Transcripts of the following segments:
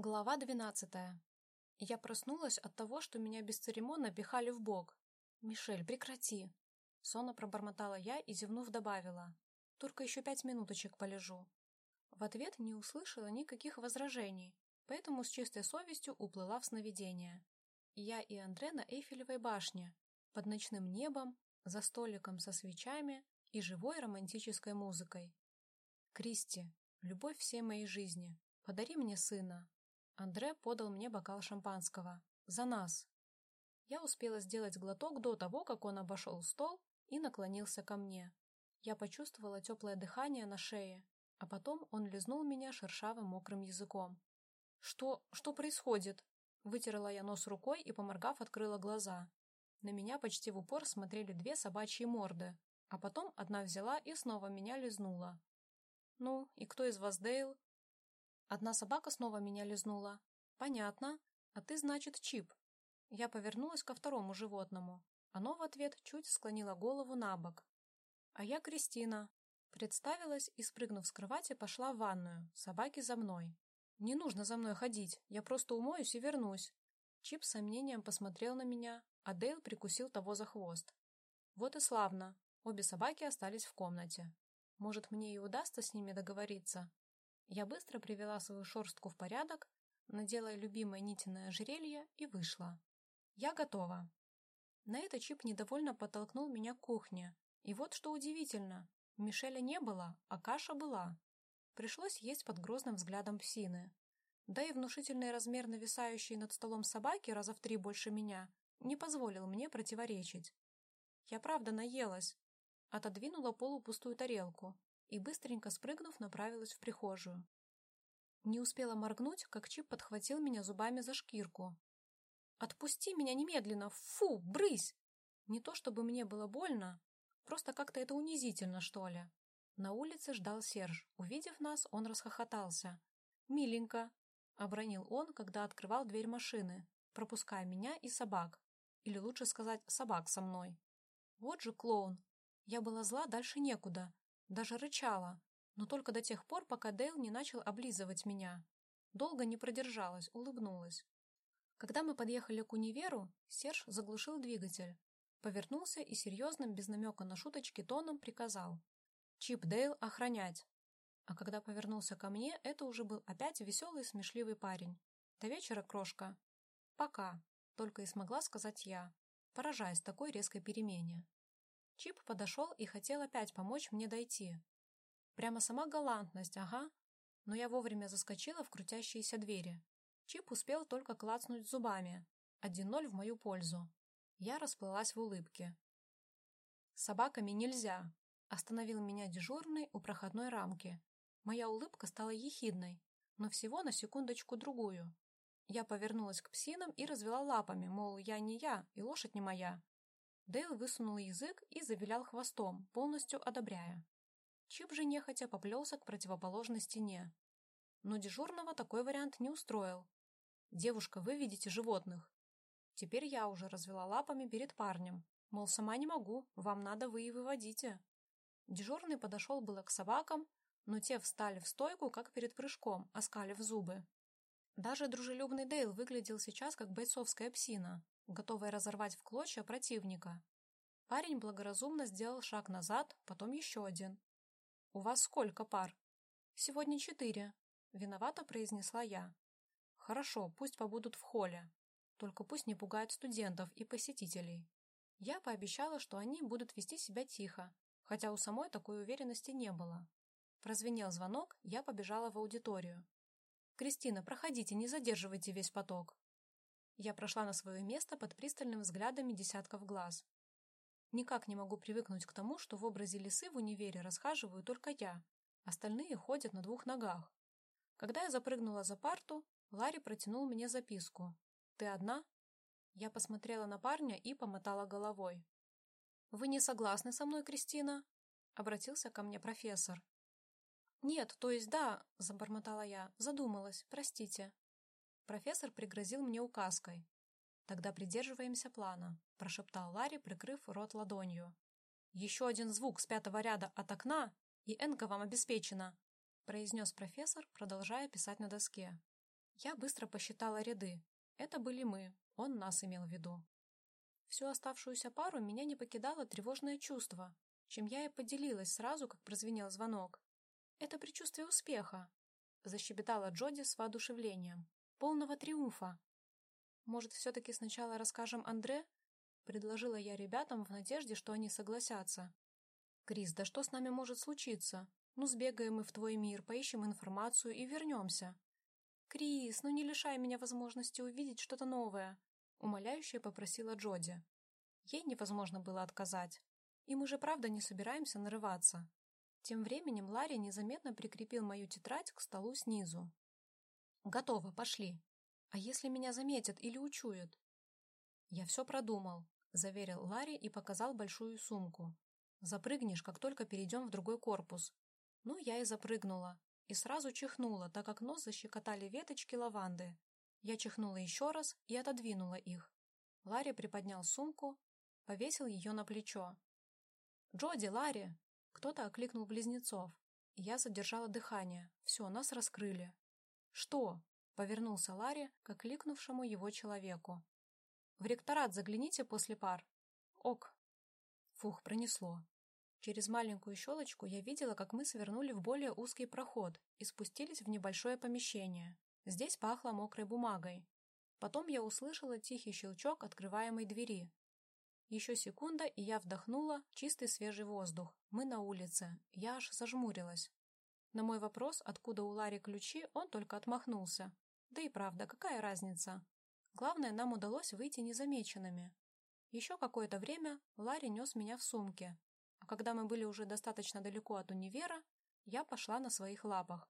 Глава двенадцатая. Я проснулась от того, что меня бесцеремонно пихали в бок. «Мишель, прекрати!» Сонно пробормотала я и, зевнув, добавила. «Только еще пять минуточек полежу». В ответ не услышала никаких возражений, поэтому с чистой совестью уплыла в сновидение. Я и Андре на Эйфелевой башне, под ночным небом, за столиком со свечами и живой романтической музыкой. «Кристи, любовь всей моей жизни, подари мне сына, Андре подал мне бокал шампанского. «За нас!» Я успела сделать глоток до того, как он обошел стол и наклонился ко мне. Я почувствовала теплое дыхание на шее, а потом он лизнул меня шершавым мокрым языком. «Что... что происходит?» Вытерла я нос рукой и, поморгав, открыла глаза. На меня почти в упор смотрели две собачьи морды, а потом одна взяла и снова меня лизнула. «Ну, и кто из вас Дейл?» Одна собака снова меня лизнула. Понятно. А ты, значит, Чип. Я повернулась ко второму животному. Оно в ответ чуть склонило голову на бок. А я Кристина. Представилась и, спрыгнув с кровати, пошла в ванную. Собаки за мной. Не нужно за мной ходить. Я просто умоюсь и вернусь. Чип с сомнением посмотрел на меня, а Дейл прикусил того за хвост. Вот и славно. Обе собаки остались в комнате. Может, мне и удастся с ними договориться, я быстро привела свою шорстку в порядок, надела любимое нитиное ожерелье и вышла. Я готова. На это Чип недовольно подтолкнул меня к кухне. И вот что удивительно. Мишеля не было, а каша была. Пришлось есть под грозным взглядом псины. Да и внушительный размер нависающей над столом собаки раза в три больше меня не позволил мне противоречить. Я правда наелась. Отодвинула полупустую тарелку и, быстренько спрыгнув, направилась в прихожую. Не успела моргнуть, как Чип подхватил меня зубами за шкирку. «Отпусти меня немедленно! Фу, брысь!» Не то чтобы мне было больно, просто как-то это унизительно, что ли. На улице ждал Серж. Увидев нас, он расхохотался. «Миленько!» — обронил он, когда открывал дверь машины, пропуская меня и собак. Или лучше сказать, собак со мной. Вот же клоун! Я была зла дальше некуда, даже рычала, но только до тех пор, пока Дейл не начал облизывать меня. Долго не продержалась, улыбнулась. Когда мы подъехали к универу, Серж заглушил двигатель, повернулся и серьезным, без намека на шуточки, тоном приказал. «Чип Дейл охранять!» А когда повернулся ко мне, это уже был опять веселый, смешливый парень. «До вечера, крошка!» «Пока!» — только и смогла сказать я, поражаясь такой резкой перемене. Чип подошел и хотел опять помочь мне дойти. Прямо сама галантность, ага. Но я вовремя заскочила в крутящиеся двери. Чип успел только клацнуть зубами. Один ноль в мою пользу. Я расплылась в улыбке. «С собаками нельзя», — остановил меня дежурный у проходной рамки. Моя улыбка стала ехидной, но всего на секундочку-другую. Я повернулась к псинам и развела лапами, мол, я не я, и лошадь не моя. Дейл высунул язык и завилял хвостом, полностью одобряя. Чип же нехотя поплелся к противоположной стене. Но дежурного такой вариант не устроил. «Девушка, вы видите животных». Теперь я уже развела лапами перед парнем. Мол, сама не могу, вам надо, вы и выводите. Дежурный подошел было к собакам, но те встали в стойку, как перед прыжком, оскалив зубы. Даже дружелюбный Дейл выглядел сейчас как бойцовская псина, готовая разорвать в клочья противника. Парень благоразумно сделал шаг назад, потом еще один. «У вас сколько пар?» «Сегодня четыре», — виновато произнесла я. «Хорошо, пусть побудут в холле. Только пусть не пугают студентов и посетителей». Я пообещала, что они будут вести себя тихо, хотя у самой такой уверенности не было. Прозвенел звонок, я побежала в аудиторию. «Кристина, проходите, не задерживайте весь поток». Я прошла на свое место под пристальным взглядами десятков глаз. Никак не могу привыкнуть к тому, что в образе лисы в универе расхаживаю только я, остальные ходят на двух ногах. Когда я запрыгнула за парту, Ларри протянул мне записку. «Ты одна?» Я посмотрела на парня и помотала головой. «Вы не согласны со мной, Кристина?» — обратился ко мне профессор. «Нет, то есть да», — забормотала я, задумалась, простите. Профессор пригрозил мне указкой. «Тогда придерживаемся плана», — прошептал Ларри, прикрыв рот ладонью. «Еще один звук с пятого ряда от окна, и энка вам обеспечена», — произнес профессор, продолжая писать на доске. Я быстро посчитала ряды. Это были мы, он нас имел в виду. Всю оставшуюся пару меня не покидало тревожное чувство, чем я и поделилась сразу, как прозвенел звонок. «Это предчувствие успеха», — защебетала Джоди с воодушевлением. «Полного триумфа». «Может, все-таки сначала расскажем Андре?» — предложила я ребятам в надежде, что они согласятся. «Крис, да что с нами может случиться? Ну, сбегаем мы в твой мир, поищем информацию и вернемся». «Крис, ну не лишай меня возможности увидеть что-то новое», — умоляюще попросила Джоди. Ей невозможно было отказать. И мы же правда не собираемся нарываться. Тем временем Ларри незаметно прикрепил мою тетрадь к столу снизу. «Готово, пошли. А если меня заметят или учуют?» «Я все продумал», — заверил Ларри и показал большую сумку. «Запрыгнешь, как только перейдем в другой корпус». Ну, я и запрыгнула. И сразу чихнула, так как нос защекотали веточки лаванды. Я чихнула еще раз и отодвинула их. Ларри приподнял сумку, повесил ее на плечо. «Джоди, Ларри!» Кто-то окликнул близнецов. Я задержала дыхание. Все, нас раскрыли. «Что?» — повернулся Ларри к окликнувшему его человеку. «В ректорат загляните после пар». «Ок». Фух, пронесло. Через маленькую щелочку я видела, как мы свернули в более узкий проход и спустились в небольшое помещение. Здесь пахло мокрой бумагой. Потом я услышала тихий щелчок открываемой двери. Еще секунда, и я вдохнула чистый свежий воздух. Мы на улице. Я аж зажмурилась. На мой вопрос, откуда у Ларри ключи, он только отмахнулся. Да и правда, какая разница? Главное, нам удалось выйти незамеченными. Еще какое-то время Ларри нес меня в сумке. А когда мы были уже достаточно далеко от универа, я пошла на своих лапах.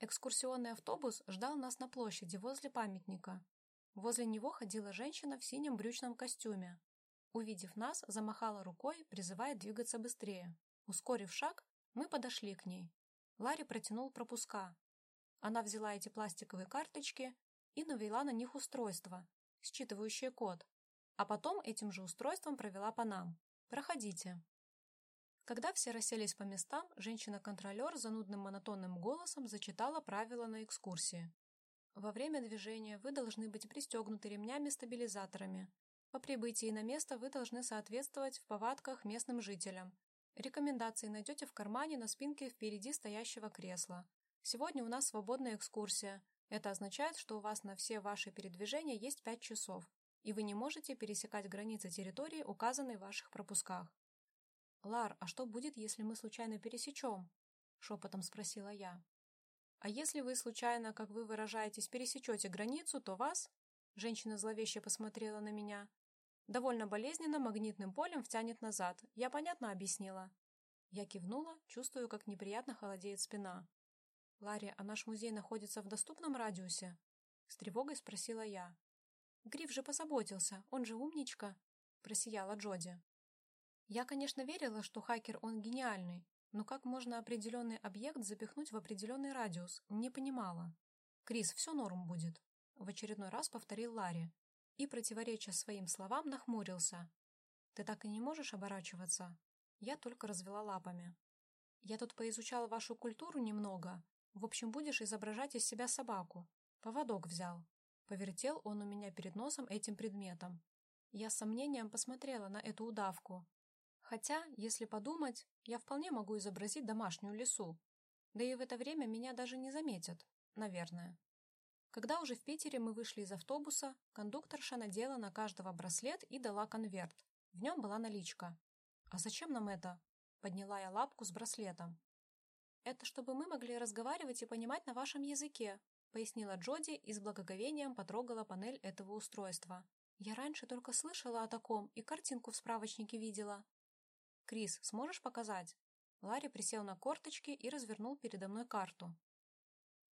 Экскурсионный автобус ждал нас на площади возле памятника. Возле него ходила женщина в синем брючном костюме. Увидев нас, замахала рукой, призывая двигаться быстрее. Ускорив шаг, мы подошли к ней. Ларри протянул пропуска. Она взяла эти пластиковые карточки и навела на них устройство, считывающее код, а потом этим же устройством провела по нам. «Проходите». Когда все расселись по местам, женщина-контролер занудным монотонным голосом зачитала правила на экскурсии. Во время движения вы должны быть пристегнуты ремнями-стабилизаторами, по прибытии на место вы должны соответствовать в повадках местным жителям. Рекомендации найдете в кармане на спинке впереди стоящего кресла. Сегодня у нас свободная экскурсия. Это означает, что у вас на все ваши передвижения есть 5 часов, и вы не можете пересекать границы территории, указанной в ваших пропусках. «Лар, а что будет, если мы случайно пересечем?» — шепотом спросила я. «А если вы случайно, как вы выражаетесь, пересечете границу, то вас...» Женщина зловеще посмотрела на меня. Довольно болезненно магнитным полем втянет назад. Я понятно объяснила. Я кивнула, чувствую, как неприятно холодеет спина. «Ларри, а наш музей находится в доступном радиусе?» С тревогой спросила я. «Гриф же позаботился, он же умничка!» Просияла Джоди. Я, конечно, верила, что хакер он гениальный, но как можно определенный объект запихнуть в определенный радиус, не понимала. «Крис, все норм будет», — в очередной раз повторил Ларри, и, противореча своим словам, нахмурился. «Ты так и не можешь оборачиваться?» Я только развела лапами. «Я тут поизучал вашу культуру немного. В общем, будешь изображать из себя собаку. Поводок взял». Повертел он у меня перед носом этим предметом. Я с сомнением посмотрела на эту удавку. Хотя, если подумать, я вполне могу изобразить домашнюю лису. Да и в это время меня даже не заметят, наверное. Когда уже в Питере мы вышли из автобуса, кондукторша надела на каждого браслет и дала конверт. В нем была наличка. «А зачем нам это?» — подняла я лапку с браслетом. «Это чтобы мы могли разговаривать и понимать на вашем языке», — пояснила Джоди и с благоговением потрогала панель этого устройства. «Я раньше только слышала о таком и картинку в справочнике видела». «Крис, сможешь показать?» Ларри присел на корточки и развернул передо мной карту.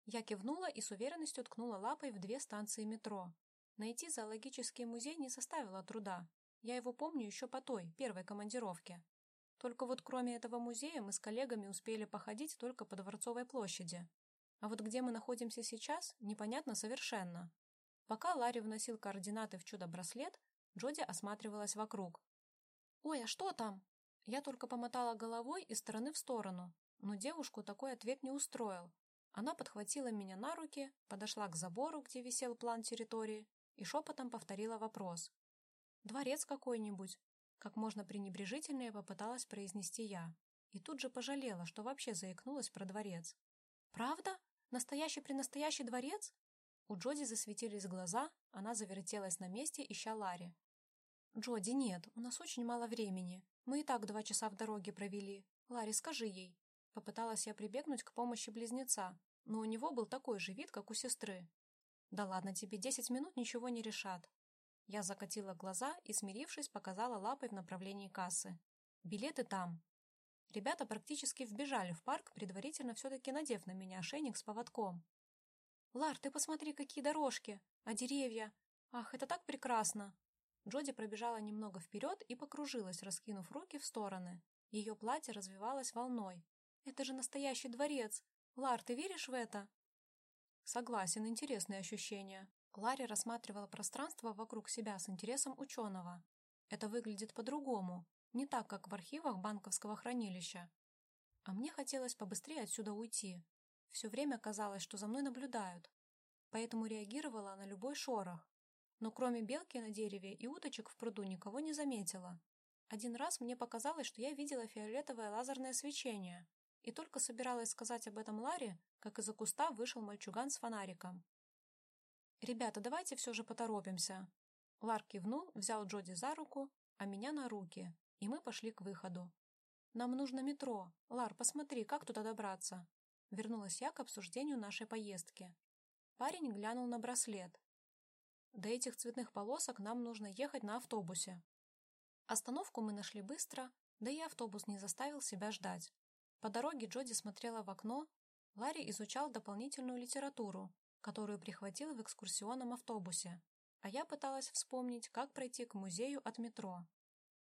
Я кивнула и с уверенностью ткнула лапой в две станции метро. Найти зоологический музей не составило труда. Я его помню еще по той, первой командировке. Только вот кроме этого музея мы с коллегами успели походить только по Дворцовой площади. А вот где мы находимся сейчас, непонятно совершенно. Пока Ларри вносил координаты в чудо-браслет, Джоди осматривалась вокруг. «Ой, а что там?» Я только помотала головой из стороны в сторону, но девушку такой ответ не устроил. Она подхватила меня на руки, подошла к забору, где висел план территории, и шепотом повторила вопрос. «Дворец какой-нибудь?» Как можно пренебрежительнее попыталась произнести я. И тут же пожалела, что вообще заикнулась про дворец. «Правда? Настоящий-пренастоящий дворец?» У Джоди засветились глаза, она завертелась на месте, ища Ларри. «Джоди, нет, у нас очень мало времени. Мы и так два часа в дороге провели. Ларри, скажи ей». Попыталась я прибегнуть к помощи близнеца, но у него был такой же вид, как у сестры. «Да ладно тебе, десять минут ничего не решат». Я закатила глаза и, смирившись, показала лапой в направлении кассы. «Билеты там». Ребята практически вбежали в парк, предварительно все-таки надев на меня ошейник с поводком. «Лар, ты посмотри, какие дорожки! А деревья! Ах, это так прекрасно!» Джоди пробежала немного вперед и покружилась, раскинув руки в стороны. Ее платье развивалось волной. «Это же настоящий дворец! Лар, ты веришь в это?» «Согласен, интересные ощущения». Ларри рассматривала пространство вокруг себя с интересом ученого. «Это выглядит по-другому, не так, как в архивах банковского хранилища. А мне хотелось побыстрее отсюда уйти. Все время казалось, что за мной наблюдают. Поэтому реагировала на любой шорох. Но кроме белки на дереве и уточек в пруду никого не заметила. Один раз мне показалось, что я видела фиолетовое лазерное свечение, и только собиралась сказать об этом Ларе, как из-за куста вышел мальчуган с фонариком. «Ребята, давайте все же поторопимся». Лар кивнул, взял Джоди за руку, а меня на руки, и мы пошли к выходу. «Нам нужно метро. Лар, посмотри, как туда добраться?» Вернулась я к обсуждению нашей поездки. Парень глянул на браслет. До этих цветных полосок нам нужно ехать на автобусе. Остановку мы нашли быстро, да и автобус не заставил себя ждать. По дороге Джоди смотрела в окно, Ларри изучал дополнительную литературу, которую прихватил в экскурсионном автобусе, а я пыталась вспомнить, как пройти к музею от метро.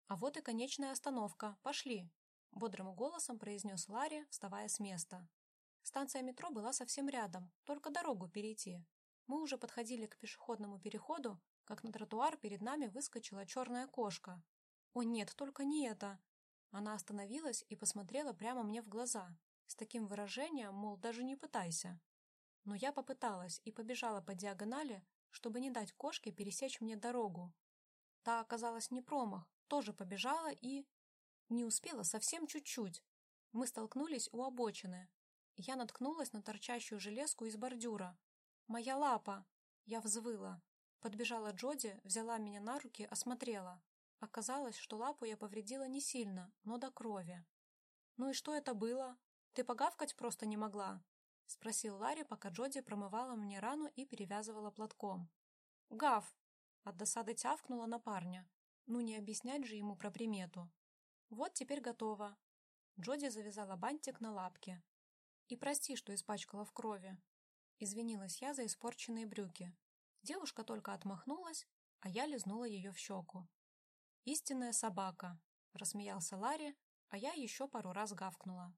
«А вот и конечная остановка. Пошли!» — бодрым голосом произнес Ларри, вставая с места. Станция метро была совсем рядом, только дорогу перейти. Мы уже подходили к пешеходному переходу, как на тротуар перед нами выскочила черная кошка. «О нет, только не это!» Она остановилась и посмотрела прямо мне в глаза, с таким выражением, мол, даже не пытайся. Но я попыталась и побежала по диагонали, чтобы не дать кошке пересечь мне дорогу. Та оказалась не промах, тоже побежала и... Не успела совсем чуть-чуть. Мы столкнулись у обочины, я наткнулась на торчащую железку из бордюра. «Моя лапа!» Я взвыла. Подбежала Джоди, взяла меня на руки, осмотрела. Оказалось, что лапу я повредила не сильно, но до крови. «Ну и что это было? Ты погавкать просто не могла?» — спросил Ларри, пока Джоди промывала мне рану и перевязывала платком. «Гав!» — от досады тявкнула на парня. Ну не объяснять же ему про примету. «Вот теперь готово». Джоди завязала бантик на лапке, и прости, что испачкала в крови. Извинилась я за испорченные брюки. Девушка только отмахнулась, а я лизнула ее в щеку. «Истинная собака», — рассмеялся Ларри, а я еще пару раз гавкнула.